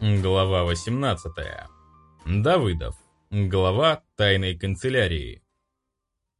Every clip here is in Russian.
Глава 18. Давыдов. Глава тайной канцелярии.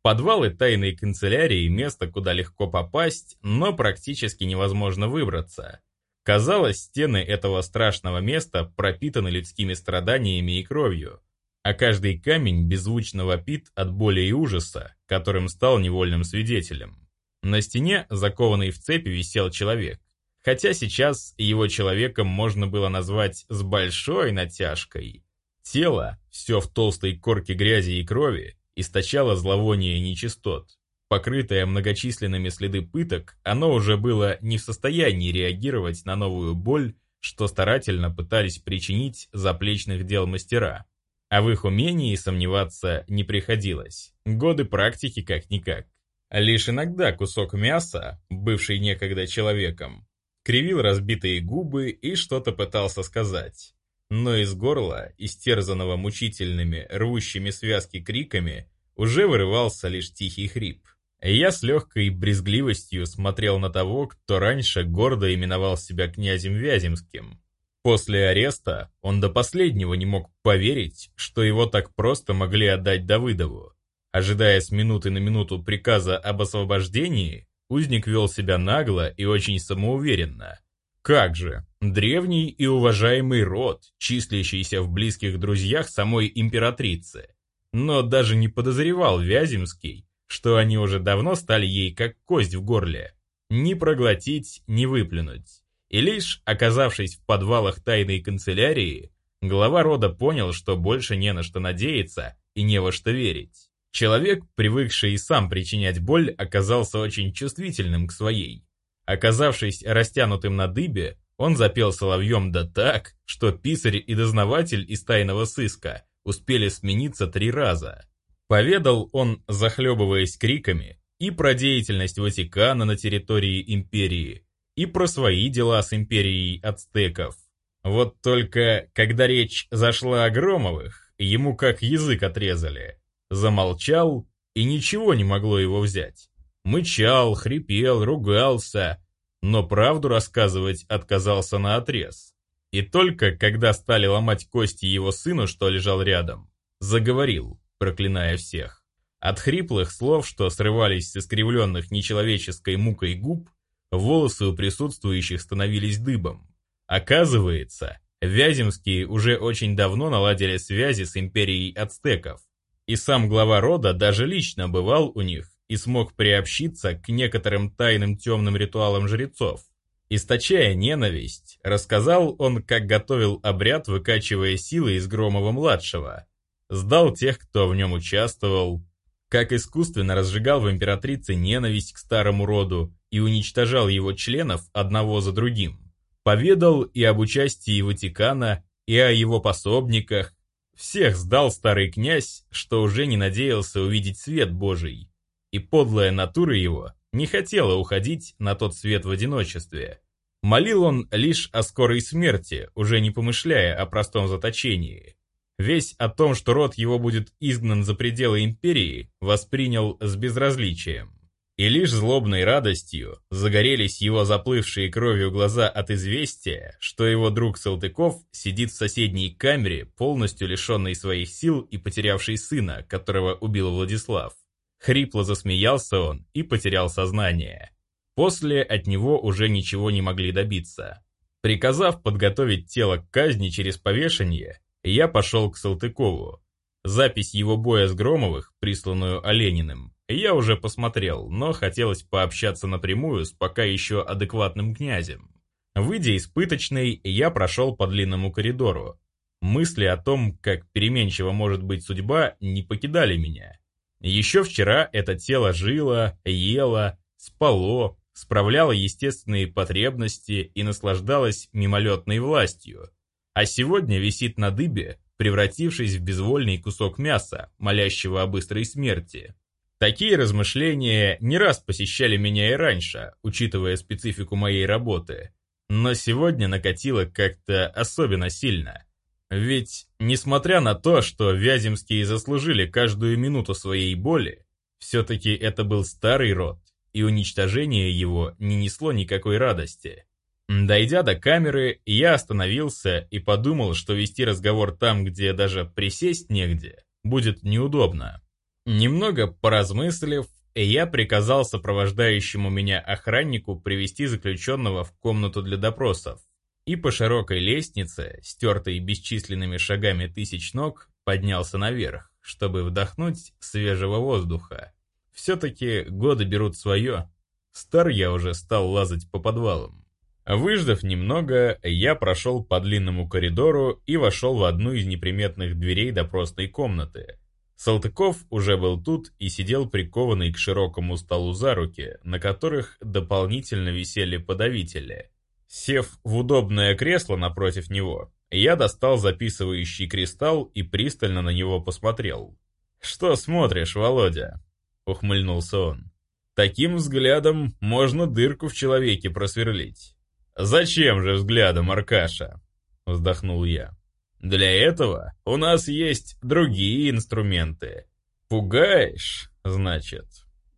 Подвалы тайной канцелярии – место, куда легко попасть, но практически невозможно выбраться. Казалось, стены этого страшного места пропитаны людскими страданиями и кровью, а каждый камень беззвучно вопит от боли и ужаса, которым стал невольным свидетелем. На стене, закованный в цепи, висел человек. Хотя сейчас его человеком можно было назвать с большой натяжкой. Тело, все в толстой корке грязи и крови, источало зловоние нечистот. Покрытое многочисленными следы пыток, оно уже было не в состоянии реагировать на новую боль, что старательно пытались причинить заплечных дел мастера. А в их умении сомневаться не приходилось. Годы практики как-никак. Лишь иногда кусок мяса, бывший некогда человеком, кривил разбитые губы и что-то пытался сказать. Но из горла, истерзанного мучительными, рвущими связки криками, уже вырывался лишь тихий хрип. Я с легкой брезгливостью смотрел на того, кто раньше гордо именовал себя князем Вяземским. После ареста он до последнего не мог поверить, что его так просто могли отдать Давыдову. Ожидая с минуты на минуту приказа об освобождении, Узник вел себя нагло и очень самоуверенно. Как же, древний и уважаемый род, числящийся в близких друзьях самой императрицы. Но даже не подозревал Вяземский, что они уже давно стали ей как кость в горле. Ни проглотить, ни выплюнуть. И лишь оказавшись в подвалах тайной канцелярии, глава рода понял, что больше не на что надеяться и не во что верить. Человек, привыкший и сам причинять боль, оказался очень чувствительным к своей. Оказавшись растянутым на дыбе, он запел соловьем да так, что писарь и дознаватель из тайного сыска успели смениться три раза. Поведал он, захлебываясь криками, и про деятельность Ватикана на территории империи, и про свои дела с империей ацтеков. Вот только, когда речь зашла о Громовых, ему как язык отрезали замолчал, и ничего не могло его взять. Мычал, хрипел, ругался, но правду рассказывать отказался на отрез. И только когда стали ломать кости его сыну, что лежал рядом, заговорил, проклиная всех. От хриплых слов, что срывались с искривленных нечеловеческой мукой губ, волосы у присутствующих становились дыбом. Оказывается, Вяземские уже очень давно наладили связи с империей ацтеков, и сам глава рода даже лично бывал у них и смог приобщиться к некоторым тайным темным ритуалам жрецов. Источая ненависть, рассказал он, как готовил обряд, выкачивая силы из Громова-младшего, сдал тех, кто в нем участвовал, как искусственно разжигал в императрице ненависть к старому роду и уничтожал его членов одного за другим. Поведал и об участии Ватикана, и о его пособниках, всех сдал старый князь, что уже не надеялся увидеть свет Божий, и подлая натура его не хотела уходить на тот свет в одиночестве. Молил он лишь о скорой смерти, уже не помышляя о простом заточении. Весь о том, что род его будет изгнан за пределы империи, воспринял с безразличием. И лишь злобной радостью загорелись его заплывшие кровью глаза от известия, что его друг Салтыков сидит в соседней камере, полностью лишенный своих сил и потерявший сына, которого убил Владислав. Хрипло засмеялся он и потерял сознание. После от него уже ничего не могли добиться. Приказав подготовить тело к казни через повешение, я пошел к Салтыкову. Запись его боя с Громовых, присланную Олениным, я уже посмотрел, но хотелось пообщаться напрямую с пока еще адекватным князем. Выйдя из пыточной, я прошел по длинному коридору. Мысли о том, как переменчива может быть судьба, не покидали меня. Еще вчера это тело жило, ело, спало, справляло естественные потребности и наслаждалось мимолетной властью. А сегодня висит на дыбе, превратившись в безвольный кусок мяса, молящего о быстрой смерти. Такие размышления не раз посещали меня и раньше, учитывая специфику моей работы, но сегодня накатило как-то особенно сильно. Ведь, несмотря на то, что Вяземские заслужили каждую минуту своей боли, все-таки это был старый род, и уничтожение его не несло никакой радости. Дойдя до камеры, я остановился и подумал, что вести разговор там, где даже присесть негде, будет неудобно. Немного поразмыслив, я приказал сопровождающему меня охраннику привести заключенного в комнату для допросов и по широкой лестнице, стертой бесчисленными шагами тысяч ног, поднялся наверх, чтобы вдохнуть свежего воздуха. Все-таки годы берут свое. Стар я уже стал лазать по подвалам. Выждав немного, я прошел по длинному коридору и вошел в одну из неприметных дверей допросной комнаты. Салтыков уже был тут и сидел прикованный к широкому столу за руки, на которых дополнительно висели подавители. Сев в удобное кресло напротив него, я достал записывающий кристалл и пристально на него посмотрел. «Что смотришь, Володя?» — ухмыльнулся он. «Таким взглядом можно дырку в человеке просверлить». «Зачем же взглядом, Аркаша?» — вздохнул я. «Для этого у нас есть другие инструменты. Пугаешь, значит?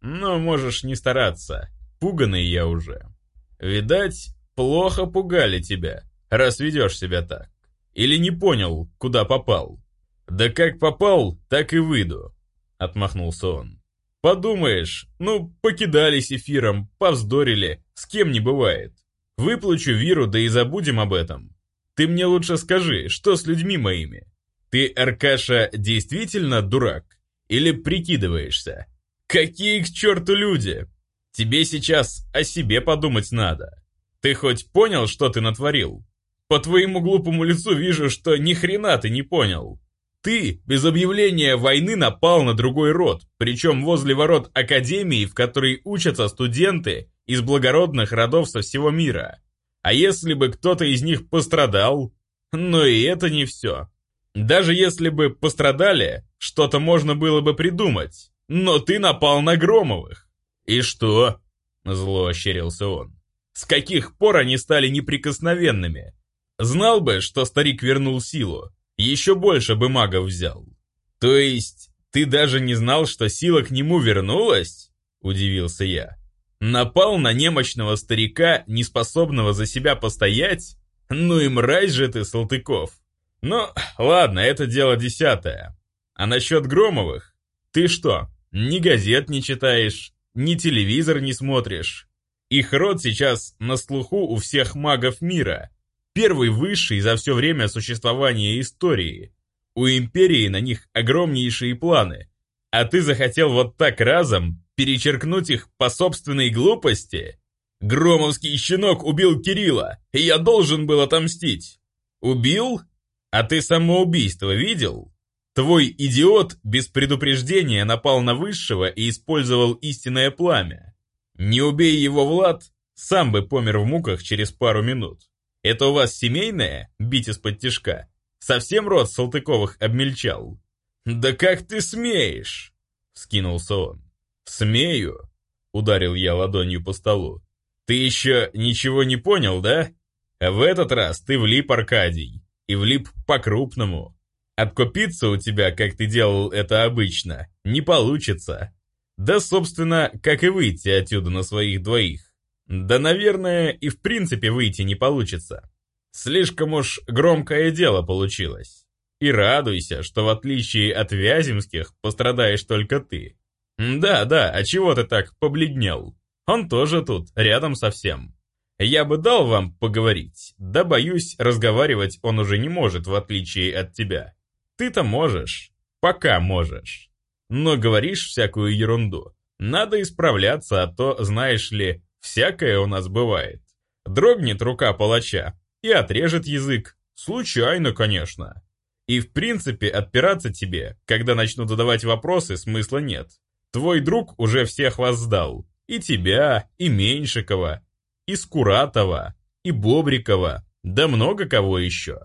Ну, можешь не стараться, пуганый я уже. Видать, плохо пугали тебя, раз ведешь себя так. Или не понял, куда попал?» «Да как попал, так и выйду», — отмахнулся он. «Подумаешь, ну, покидались эфиром, повздорили, с кем не бывает. Выплачу Виру, да и забудем об этом. Ты мне лучше скажи, что с людьми моими? Ты, Аркаша, действительно дурак? Или прикидываешься? Какие к черту люди? Тебе сейчас о себе подумать надо. Ты хоть понял, что ты натворил? По твоему глупому лицу вижу, что ни хрена ты не понял. Ты без объявления войны напал на другой род, причем возле ворот академии, в которой учатся студенты из благородных родов со всего мира. А если бы кто-то из них пострадал? Но и это не все. Даже если бы пострадали, что-то можно было бы придумать. Но ты напал на Громовых. И что? Зло ощерился он. С каких пор они стали неприкосновенными? Знал бы, что старик вернул силу, еще больше бы магов взял. То есть, ты даже не знал, что сила к нему вернулась? Удивился я. Напал на немощного старика, неспособного за себя постоять? Ну и мразь же ты, Салтыков. Ну, ладно, это дело десятое. А насчет Громовых? Ты что, ни газет не читаешь, ни телевизор не смотришь? Их род сейчас на слуху у всех магов мира. Первый высший за все время существования истории. У Империи на них огромнейшие планы. А ты захотел вот так разом перечеркнуть их по собственной глупости? Громовский щенок убил Кирилла, и я должен был отомстить. Убил? А ты самоубийство видел? Твой идиот без предупреждения напал на высшего и использовал истинное пламя. Не убей его, Влад, сам бы помер в муках через пару минут. Это у вас семейное, бить из-под тишка? Совсем род Салтыковых обмельчал? Да как ты смеешь? Скинулся он. «Смею», — ударил я ладонью по столу. «Ты еще ничего не понял, да? В этот раз ты влип, Аркадий, и влип по-крупному. Откупиться у тебя, как ты делал это обычно, не получится. Да, собственно, как и выйти отсюда на своих двоих. Да, наверное, и в принципе выйти не получится. Слишком уж громкое дело получилось. И радуйся, что в отличие от Вяземских пострадаешь только ты. «Да, да, а чего ты так побледнел? Он тоже тут, рядом совсем. Я бы дал вам поговорить, да боюсь, разговаривать он уже не может, в отличие от тебя. Ты-то можешь, пока можешь. Но говоришь всякую ерунду. Надо исправляться, а то, знаешь ли, всякое у нас бывает. Дрогнет рука палача и отрежет язык. Случайно, конечно. И в принципе отпираться тебе, когда начнут задавать вопросы, смысла нет. Твой друг уже всех вас сдал. И тебя, и Меньшикова, и Скуратова, и Бобрикова, да много кого еще.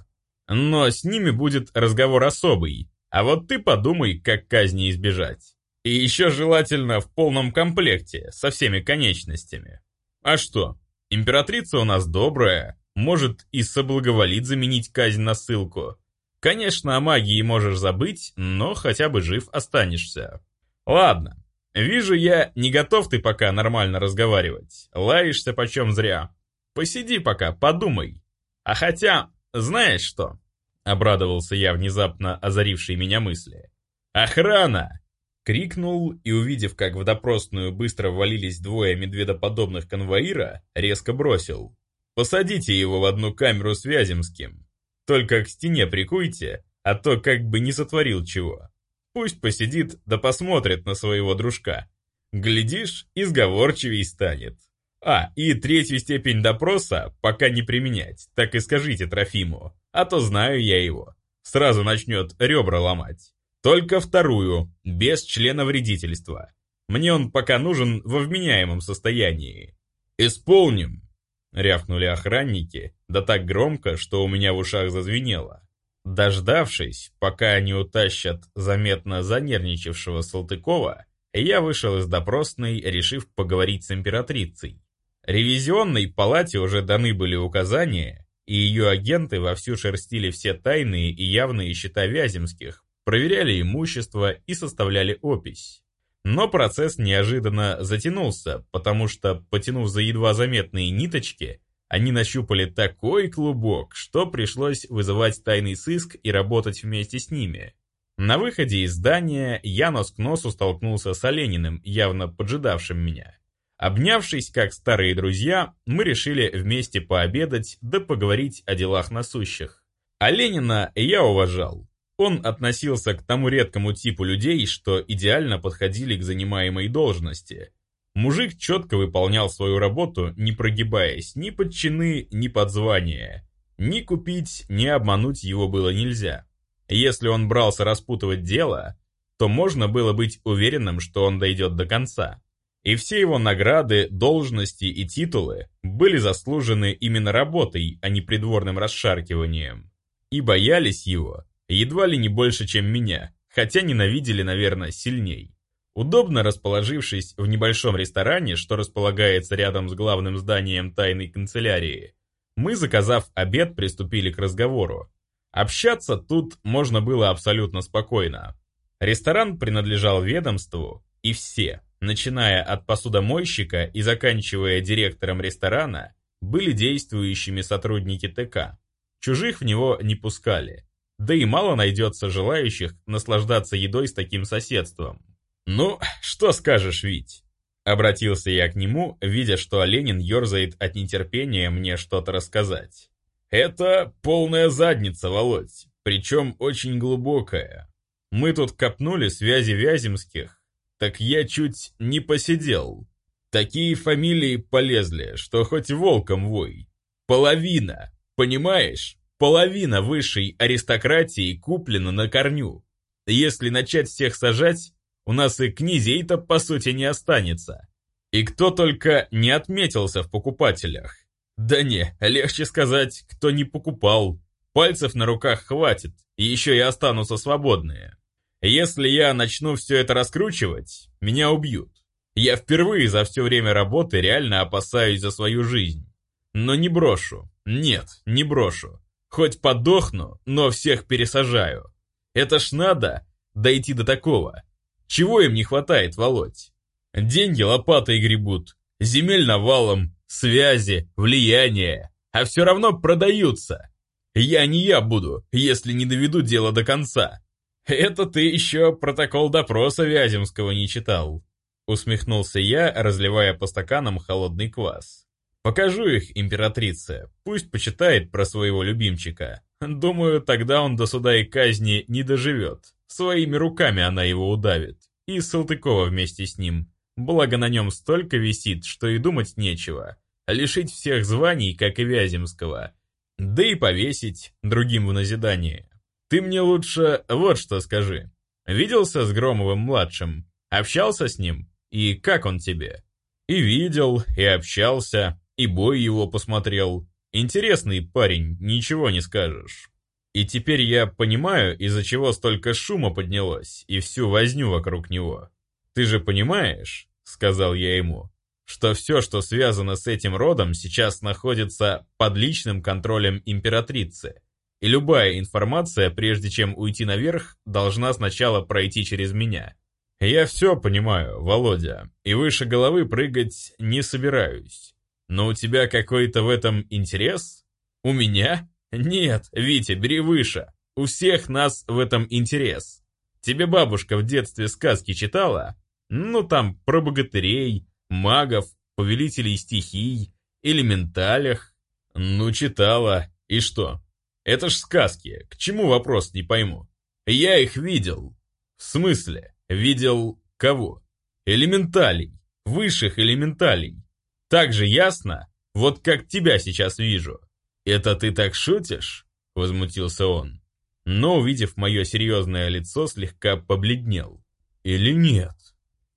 Но с ними будет разговор особый, а вот ты подумай, как казни избежать. И еще желательно в полном комплекте, со всеми конечностями. А что, императрица у нас добрая, может и соблаговолит заменить казнь на ссылку. Конечно, о магии можешь забыть, но хотя бы жив останешься. Ладно, вижу я, не готов ты пока нормально разговаривать. Лаешься почем зря. Посиди пока, подумай. А хотя, знаешь что? Обрадовался я внезапно озарившей меня мысли. «Охрана!» Крикнул и, увидев, как в допросную быстро ввалились двое медведоподобных конвоира, резко бросил. «Посадите его в одну камеру с Вяземским. Только к стене прикуйте, а то как бы не сотворил чего. Пусть посидит да посмотрит на своего дружка. Глядишь, изговорчивей станет. А, и третью степень допроса пока не применять, так и скажите Трофиму, а то знаю я его. Сразу начнет ребра ломать. Только вторую, без члена вредительства. Мне он пока нужен во вменяемом состоянии. «Исполним!» — рявкнули охранники, да так громко, что у меня в ушах зазвенело. Дождавшись, пока они утащат заметно занервничавшего Салтыкова, я вышел из допросной, решив поговорить с императрицей. Ревизионной палате уже даны были указания, и ее агенты вовсю шерстили все тайные и явные счета Вяземских, проверяли имущество и составляли опись. Но процесс неожиданно затянулся, потому что, потянув за едва заметные ниточки, они нащупали такой клубок, что пришлось вызывать тайный сыск и работать вместе с ними. На выходе из здания я нос к носу столкнулся с Олениным, явно поджидавшим меня. Обнявшись, как старые друзья, мы решили вместе пообедать да поговорить о делах насущих. Оленина я уважал. Он относился к тому редкому типу людей, что идеально подходили к занимаемой должности. Мужик четко выполнял свою работу, не прогибаясь ни под чины, ни под звания. Ни купить, ни обмануть его было нельзя. Если он брался распутывать дело, то можно было быть уверенным, что он дойдет до конца. И все его награды, должности и титулы были заслужены именно работой, а не придворным расшаркиванием. И боялись его едва ли не больше, чем меня, хотя ненавидели, наверное, сильней. Удобно расположившись в небольшом ресторане, что располагается рядом с главным зданием тайной канцелярии, мы, заказав обед, приступили к разговору. Общаться тут можно было абсолютно спокойно. Ресторан принадлежал ведомству, и все, начиная от посудомойщика и заканчивая директором ресторана, были действующими сотрудники ТК. Чужих в него не пускали. Да и мало найдется желающих наслаждаться едой с таким соседством. «Ну, что скажешь, Вить?» Обратился я к нему, видя, что Оленин ерзает от нетерпения мне что-то рассказать. «Это полная задница, Володь, причем очень глубокая. Мы тут копнули связи Вяземских, так я чуть не посидел. Такие фамилии полезли, что хоть волком вой. Половина, понимаешь? Половина высшей аристократии куплена на корню. Если начать всех сажать, у нас и князей-то по сути не останется. И кто только не отметился в покупателях. Да не, легче сказать, кто не покупал. Пальцев на руках хватит, и еще и останутся свободные. Если я начну все это раскручивать, меня убьют. Я впервые за все время работы реально опасаюсь за свою жизнь. Но не брошу. Нет, не брошу. Хоть подохну, но всех пересажаю. Это ж надо дойти до такого. Чего им не хватает, Володь? Деньги лопатой гребут, земель навалом, связи, влияние, а все равно продаются. Я не я буду, если не доведу дело до конца. Это ты еще протокол допроса Вяземского не читал. Усмехнулся я, разливая по стаканам холодный квас. Покажу их императрице, пусть почитает про своего любимчика. Думаю, тогда он до суда и казни не доживет. Своими руками она его удавит. И Салтыкова вместе с ним. Благо на нем столько висит, что и думать нечего. Лишить всех званий, как и Вяземского. Да и повесить другим в назидание. Ты мне лучше вот что скажи. Виделся с Громовым-младшим? Общался с ним? И как он тебе? И видел, и общался, и бой его посмотрел. Интересный парень, ничего не скажешь. И теперь я понимаю, из-за чего столько шума поднялось и всю возню вокруг него. Ты же понимаешь, сказал я ему, что все, что связано с этим родом, сейчас находится под личным контролем императрицы. И любая информация, прежде чем уйти наверх, должна сначала пройти через меня. Я все понимаю, Володя, и выше головы прыгать не собираюсь. Но у тебя какой-то в этом интерес? У меня? Нет, Витя, бери выше. У всех нас в этом интерес. Тебе бабушка в детстве сказки читала? Ну там про богатырей, магов, повелителей стихий, элементалях. Ну читала. И что? Это ж сказки. К чему вопрос, не пойму. Я их видел. В смысле? Видел кого? Элементалей. Высших элементалей. Так же ясно? Вот как тебя сейчас вижу. Это ты так шутишь? Возмутился он. Но, увидев мое серьезное лицо, слегка побледнел. Или нет?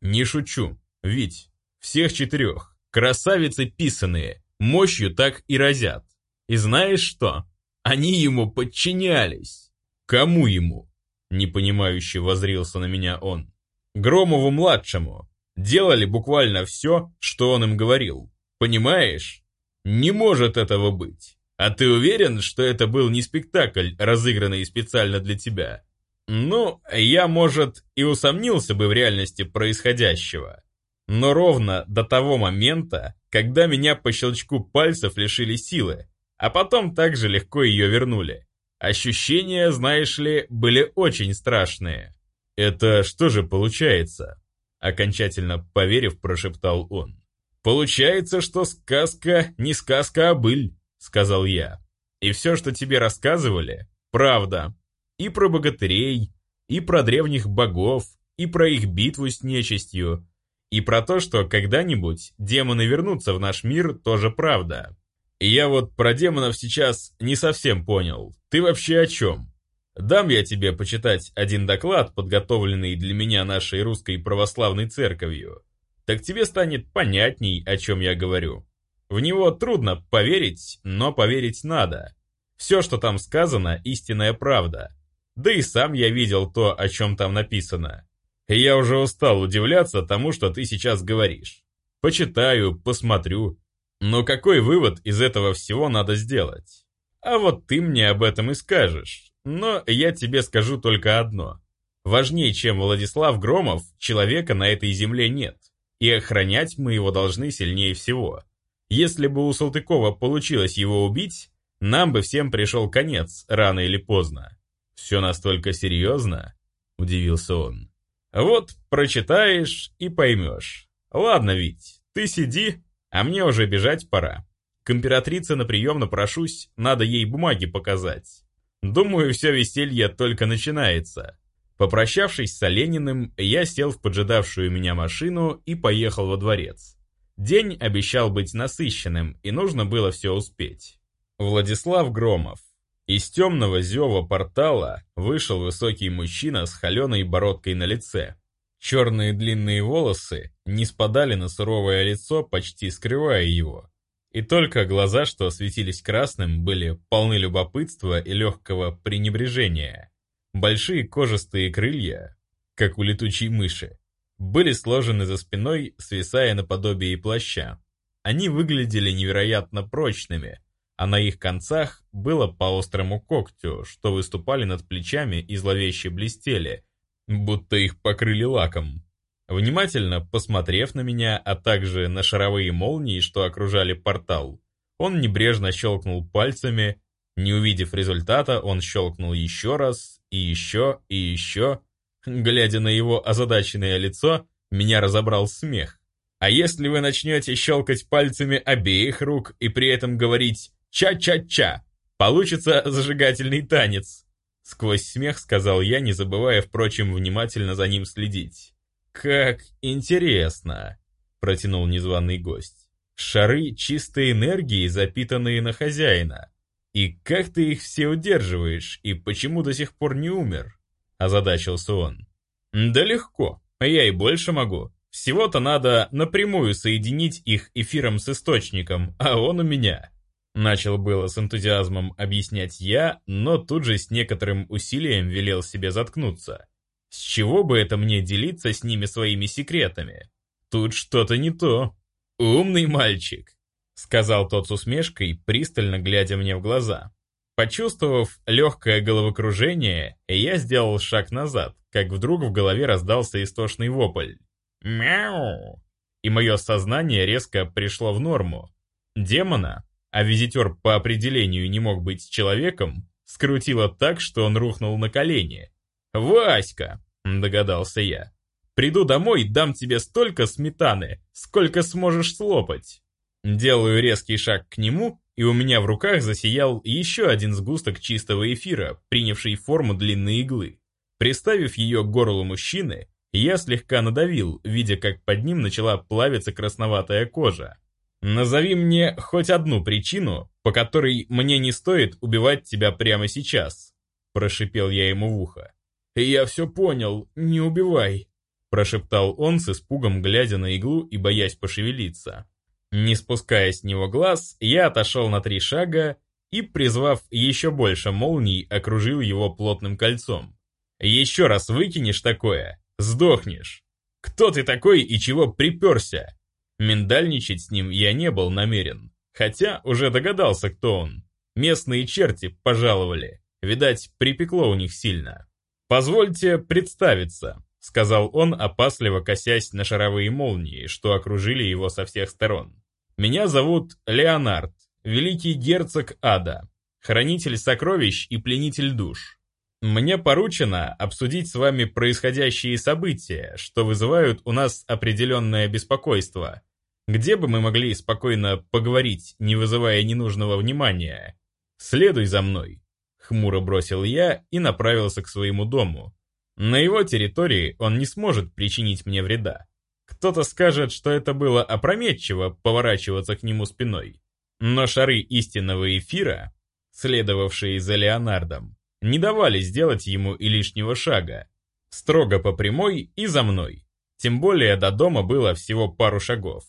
Не шучу. Ведь всех четырех. Красавицы писаные. Мощью так и разят. И знаешь что? Они ему подчинялись. Кому ему? Непонимающе возрился на меня он. Громову-младшему. Делали буквально все, что он им говорил. Понимаешь? Не может этого быть. А ты уверен, что это был не спектакль, разыгранный специально для тебя? Ну, я, может, и усомнился бы в реальности происходящего. Но ровно до того момента, когда меня по щелчку пальцев лишили силы, а потом также легко ее вернули. Ощущения, знаешь ли, были очень страшные. «Это что же получается?» Окончательно поверив, прошептал он. «Получается, что сказка не сказка, а быль», — сказал я. «И все, что тебе рассказывали, правда. И про богатырей, и про древних богов, и про их битву с нечистью, и про то, что когда-нибудь демоны вернутся в наш мир, тоже правда. И я вот про демонов сейчас не совсем понял. Ты вообще о чем? Дам я тебе почитать один доклад, подготовленный для меня нашей русской православной церковью. Так тебе станет понятней, о чем я говорю. В него трудно поверить, но поверить надо. Все, что там сказано, истинная правда. Да и сам я видел то, о чем там написано. И я уже устал удивляться тому, что ты сейчас говоришь. Почитаю, посмотрю, но какой вывод из этого всего надо сделать? А вот ты мне об этом и скажешь. Но я тебе скажу только одно. Важнее, чем Владислав Громов, человека на этой земле нет. И охранять мы его должны сильнее всего. Если бы у Салтыкова получилось его убить, нам бы всем пришел конец, рано или поздно. «Все настолько серьезно?» – удивился он. «Вот прочитаешь и поймешь. Ладно, Вить, ты сиди, а мне уже бежать пора. К императрице на прием напрошусь, надо ей бумаги показать. Думаю, все веселье только начинается. Попрощавшись с Олениным, я сел в поджидавшую меня машину и поехал во дворец. День обещал быть насыщенным, и нужно было все успеть. Владислав Громов. Из темного зева портала вышел высокий мужчина с холеной бородкой на лице. Черные длинные волосы не спадали на суровое лицо, почти скрывая его. И только глаза, что светились красным, были полны любопытства и легкого пренебрежения. Большие кожистые крылья, как у летучей мыши, были сложены за спиной, свисая наподобие плаща. Они выглядели невероятно прочными, а на их концах было по острому когтю, что выступали над плечами и зловеще блестели, будто их покрыли лаком. Внимательно посмотрев на меня, а также на шаровые молнии, что окружали портал, он небрежно щелкнул пальцами. Не увидев результата, он щелкнул еще раз, и еще, и еще. Глядя на его озадаченное лицо, меня разобрал смех. А если вы начнете щелкать пальцами обеих рук и при этом говорить «ча-ча-ча», получится зажигательный танец. Сквозь смех сказал я, не забывая, впрочем, внимательно за ним следить. «Как интересно!» — протянул незваный гость. «Шары чистой энергии, запитанные на хозяина. И как ты их все удерживаешь, и почему до сих пор не умер?» — озадачился он. «Да легко, я и больше могу. Всего-то надо напрямую соединить их эфиром с источником, а он у меня». Начал было с энтузиазмом объяснять я, но тут же с некоторым усилием велел себе заткнуться. С чего бы это мне делиться с ними своими секретами? Тут что-то не то. «Умный мальчик», — сказал тот с усмешкой, пристально глядя мне в глаза. Почувствовав легкое головокружение, я сделал шаг назад, как вдруг в голове раздался истошный вопль. «Мяу!» И мое сознание резко пришло в норму, Демона, а визитер по определению не мог быть человеком, скрутило так, что он рухнул на колени. «Васька!» — догадался я. «Приду домой, дам тебе столько сметаны, сколько сможешь слопать». Делаю резкий шаг к нему, и у меня в руках засиял еще один сгусток чистого эфира, принявший форму длинной иглы. Приставив ее к горлу мужчины, я слегка надавил, видя, как под ним начала плавиться красноватая кожа. «Назови мне хоть одну причину, по которой мне не стоит убивать тебя прямо сейчас», – прошипел я ему в ухо. «Я все понял, не убивай», – прошептал он с испугом, глядя на иглу и боясь пошевелиться. Не спуская с него глаз, я отошел на три шага и, призвав еще больше молний, окружил его плотным кольцом. «Еще раз выкинешь такое, сдохнешь. Кто ты такой и чего приперся?» Миндальничать с ним я не был намерен, хотя уже догадался, кто он. Местные черти пожаловали, видать, припекло у них сильно. «Позвольте представиться», — сказал он, опасливо косясь на шаровые молнии, что окружили его со всех сторон. «Меня зовут Леонард, великий герцог ада, хранитель сокровищ и пленитель душ. Мне поручено обсудить с вами происходящие события, что вызывают у нас определенное беспокойство, где бы мы могли спокойно поговорить, не вызывая ненужного внимания? Следуй за мной. Хмуро бросил я и направился к своему дому. На его территории он не сможет причинить мне вреда. Кто-то скажет, что это было опрометчиво поворачиваться к нему спиной. Но шары истинного эфира, следовавшие за Леонардом, не давали сделать ему и лишнего шага. Строго по прямой и за мной. Тем более до дома было всего пару шагов.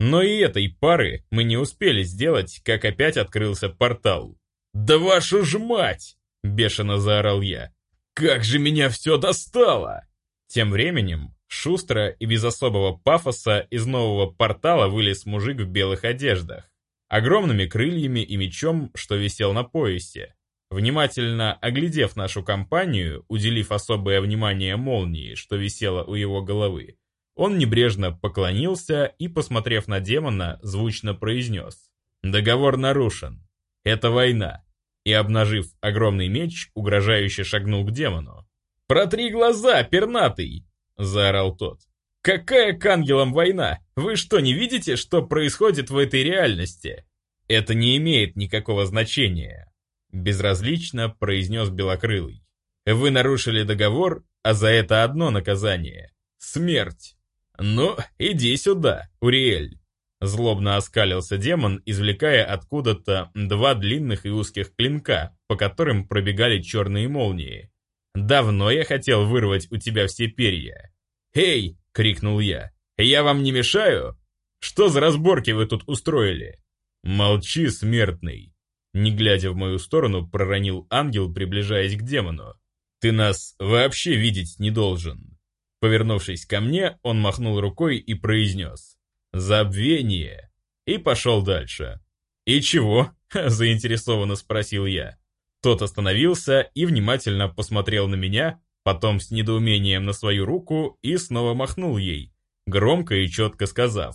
Но и этой пары мы не успели сделать, как опять открылся портал. «Да вашу ж мать!» — бешено заорал я. «Как же меня все достало!» Тем временем, шустро и без особого пафоса из нового портала вылез мужик в белых одеждах, огромными крыльями и мечом, что висел на поясе. Внимательно оглядев нашу компанию, уделив особое внимание молнии, что висела у его головы, он небрежно поклонился и, посмотрев на демона, звучно произнес. «Договор нарушен. Это война». И, обнажив огромный меч, угрожающе шагнул к демону. «Протри глаза, пернатый!» — заорал тот. «Какая к ангелам война? Вы что, не видите, что происходит в этой реальности?» «Это не имеет никакого значения», — безразлично произнес Белокрылый. «Вы нарушили договор, а за это одно наказание — смерть». «Ну, иди сюда, Уриэль!» Злобно оскалился демон, извлекая откуда-то два длинных и узких клинка, по которым пробегали черные молнии. «Давно я хотел вырвать у тебя все перья!» «Эй!» — крикнул я. «Я вам не мешаю? Что за разборки вы тут устроили?» «Молчи, смертный!» Не глядя в мою сторону, проронил ангел, приближаясь к демону. «Ты нас вообще видеть не должен!» Повернувшись ко мне, он махнул рукой и произнес «Забвение!» и пошел дальше. «И чего?» – заинтересованно спросил я. Тот остановился и внимательно посмотрел на меня, потом с недоумением на свою руку и снова махнул ей, громко и четко сказав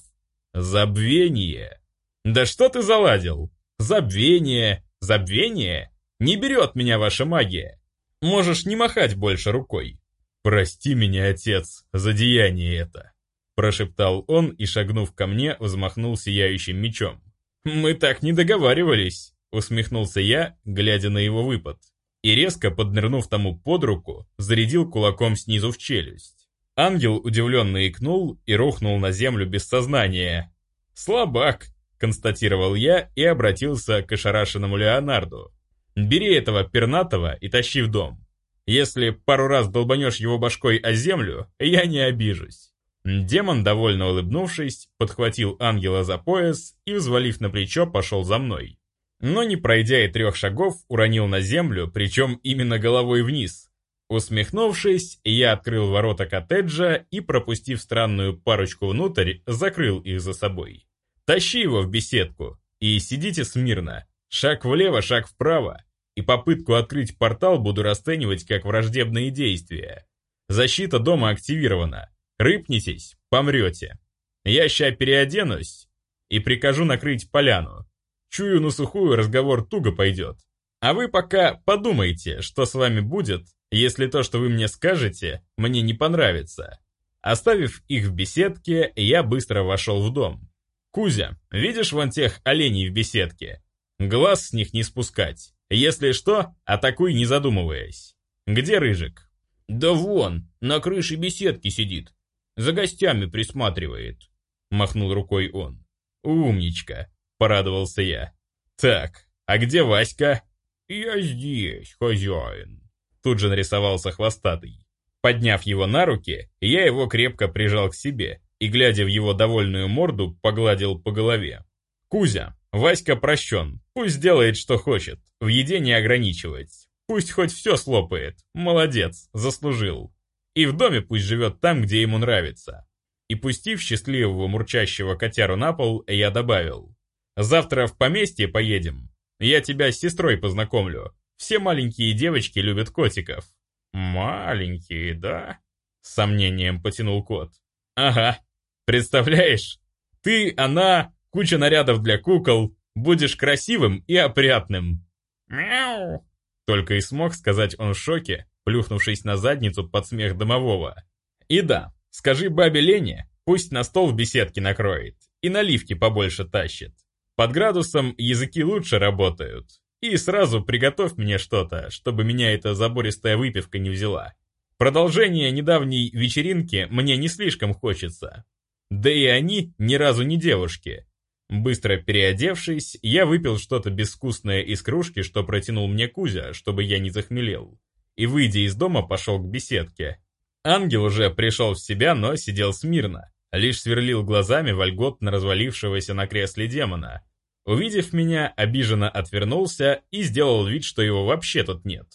«Забвение!» «Да что ты заладил? Забвение! Забвение! Не берет меня ваша магия! Можешь не махать больше рукой!» «Прости меня, отец, за деяние это!» Прошептал он и, шагнув ко мне, взмахнул сияющим мечом. «Мы так не договаривались!» Усмехнулся я, глядя на его выпад. И резко, поднырнув тому под руку, зарядил кулаком снизу в челюсть. Ангел удивленно икнул и рухнул на землю без сознания. «Слабак!» — констатировал я и обратился к ошарашенному Леонарду. «Бери этого пернатого и тащи в дом. Если пару раз долбанешь его башкой о землю, я не обижусь. Демон, довольно улыбнувшись, подхватил ангела за пояс и, взвалив на плечо, пошел за мной. Но не пройдя и трех шагов, уронил на землю, причем именно головой вниз. Усмехнувшись, я открыл ворота коттеджа и, пропустив странную парочку внутрь, закрыл их за собой. «Тащи его в беседку и сидите смирно. Шаг влево, шаг вправо и попытку открыть портал буду расценивать как враждебные действия. Защита дома активирована. Рыпнитесь, помрете. Я ща переоденусь. и прикажу накрыть поляну. Чую, на сухую разговор туго пойдет. А вы пока подумайте, что с вами будет, если то, что вы мне скажете, мне не понравится. Оставив их в беседке, я быстро вошел в дом. «Кузя, видишь вон тех оленей в беседке? Глаз с них не спускать. Если что, атакуй, не задумываясь. Где Рыжик?» «Да вон, на крыше беседки сидит. За гостями присматривает», — махнул рукой он. «Умничка», — порадовался я. «Так, а где Васька?» «Я здесь, хозяин», — тут же нарисовался хвостатый. Подняв его на руки, я его крепко прижал к себе и, глядя в его довольную морду, погладил по голове. «Кузя, Васька прощен, пусть делает, что хочет, в еде не ограничивать. Пусть хоть все слопает, молодец, заслужил. И в доме пусть живет там, где ему нравится». И пустив счастливого мурчащего котяру на пол, я добавил. «Завтра в поместье поедем. Я тебя с сестрой познакомлю. Все маленькие девочки любят котиков». «Маленькие, да?» С сомнением потянул кот. «Ага. Представляешь? Ты, она, куча нарядов для кукол, будешь красивым и опрятным». «Мяу!» Только и смог сказать он в шоке, плюхнувшись на задницу под смех домового. «И да, скажи бабе Лене, пусть на стол в беседке накроет и наливки побольше тащит. Под градусом языки лучше работают, и сразу приготовь мне что-то, чтобы меня эта забористая выпивка не взяла. Продолжение недавней вечеринки мне не слишком хочется. Да и они ни разу не девушки. Быстро переодевшись, я выпил что-то безвкусное из кружки, что протянул мне Кузя, чтобы я не захмелел. И, выйдя из дома, пошел к беседке. Ангел уже пришел в себя, но сидел смирно. Лишь сверлил глазами вольготно развалившегося на кресле демона, Увидев меня, обиженно отвернулся и сделал вид, что его вообще тут нет.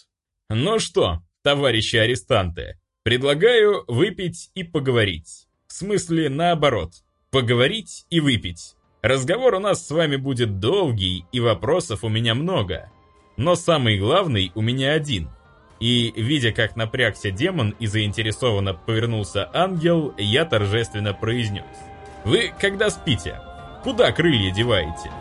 «Ну что, товарищи арестанты, предлагаю выпить и поговорить. В смысле, наоборот, поговорить и выпить. Разговор у нас с вами будет долгий, и вопросов у меня много. Но самый главный у меня один. И, видя, как напрягся демон и заинтересованно повернулся ангел, я торжественно произнес. «Вы, когда спите, куда крылья деваете?»